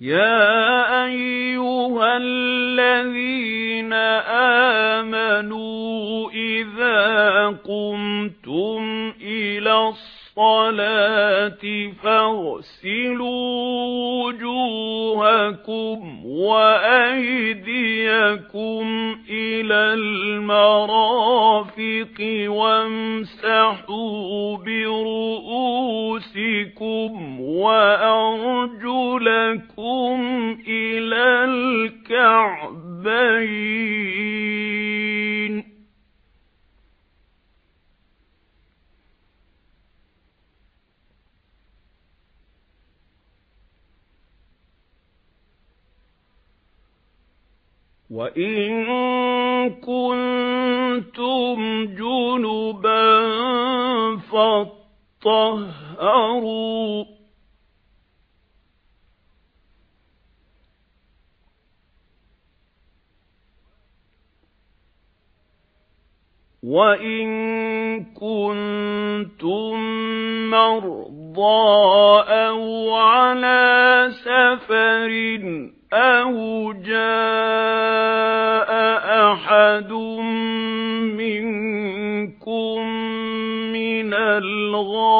يَا أَيُّهَا الَّذِينَ آمَنُوا إِذَا قُمْتُمْ إِلَى الصَّلَاةِ فَاغْسِلُوا وُجُوهَكُمْ وَأَيْدِيَكُمْ إِلَى الْمَرَافِقِ وَامْسَحُوا بِرُؤُوسِكُمْ وَأَرْجُلَكُمْ وَإِن كُنتُمْ جُنُبًا فَاطَّهَّرُوا وَإِن كُنتُم مَّرْضَىٰ أَوْ عَلَىٰ سَفَرٍ أَوْ جَاءَ أَحَدٌ مِّنكُم مِّنَ الْغَائِطِ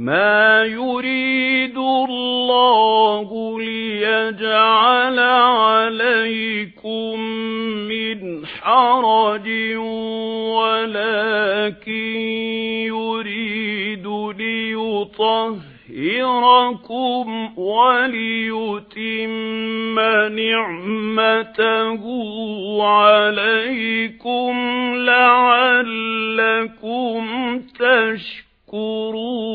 مَا يُرِيدُ اللَّهُ لِيَجْعَلَ عَلَيْكُمْ مِنْ حَرَجٍ وَلَكِنْ يُرِيدُ لِيُطَهِّرَكُمْ وَلِيُتِمَّ نِعْمَتَهُ عَلَيْكُمْ لَعَلَّكُمْ تَشْكُرُونَ تَشْكُرُونَ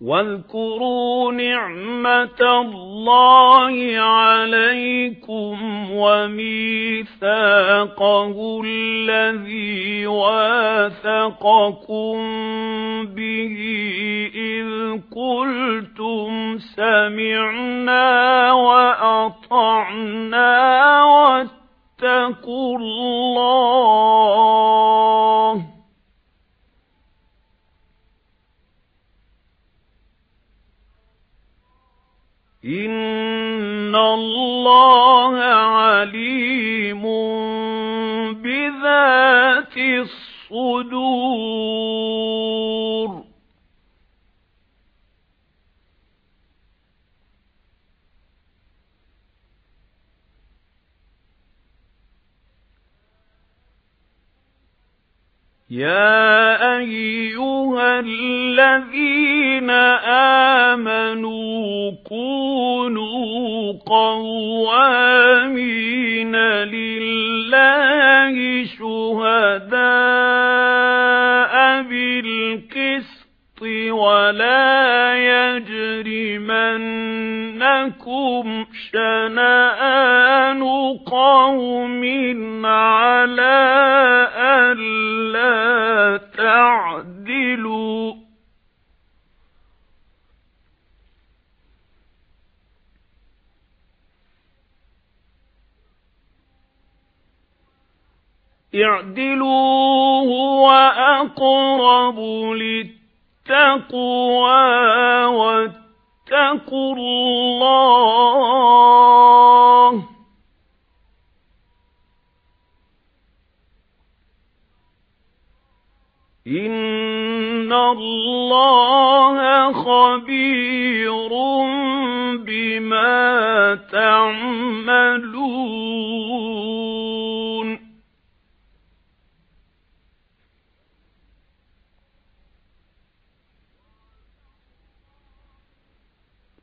وَاذْكُرُوا نِعْمَةَ اللَّهِ عَلَيْكُمْ وَمِيثَاقَهُ الَّذِي وَاثَقَكُم بِهِ إِذْ قُلْتُمْ سَمِعْنَا إِنَّ اللَّهَ عَلِيمٌ بِذَاتِ الصُّدُورِ يَا أَيُّهَا الَّذِينَ آمَنُوا كُونُوا يَجْرِمَنَّكُمْ شَنَآنُ قَوْمٍ عَلَى أَلَّا تَعْدِلُوا اعْدِلُوا هُوَ أَقْرَبُ لِلتَّقْوَى وَاتَّقُوا اللَّهَ إِنَّ اللَّهَ خَبِيرٌ بِمَا تَعْمَلُونَ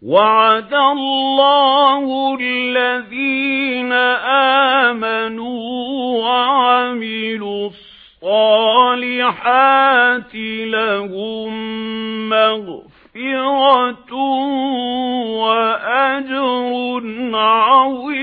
وَعَدَ اللَّهُ الَّذِينَ آمَنُوا وَعَمِلُوا الصَّالِحَاتِ لَهُم مَّغْفِرَةٌ وَأَجْرٌ عَظِيمٌ.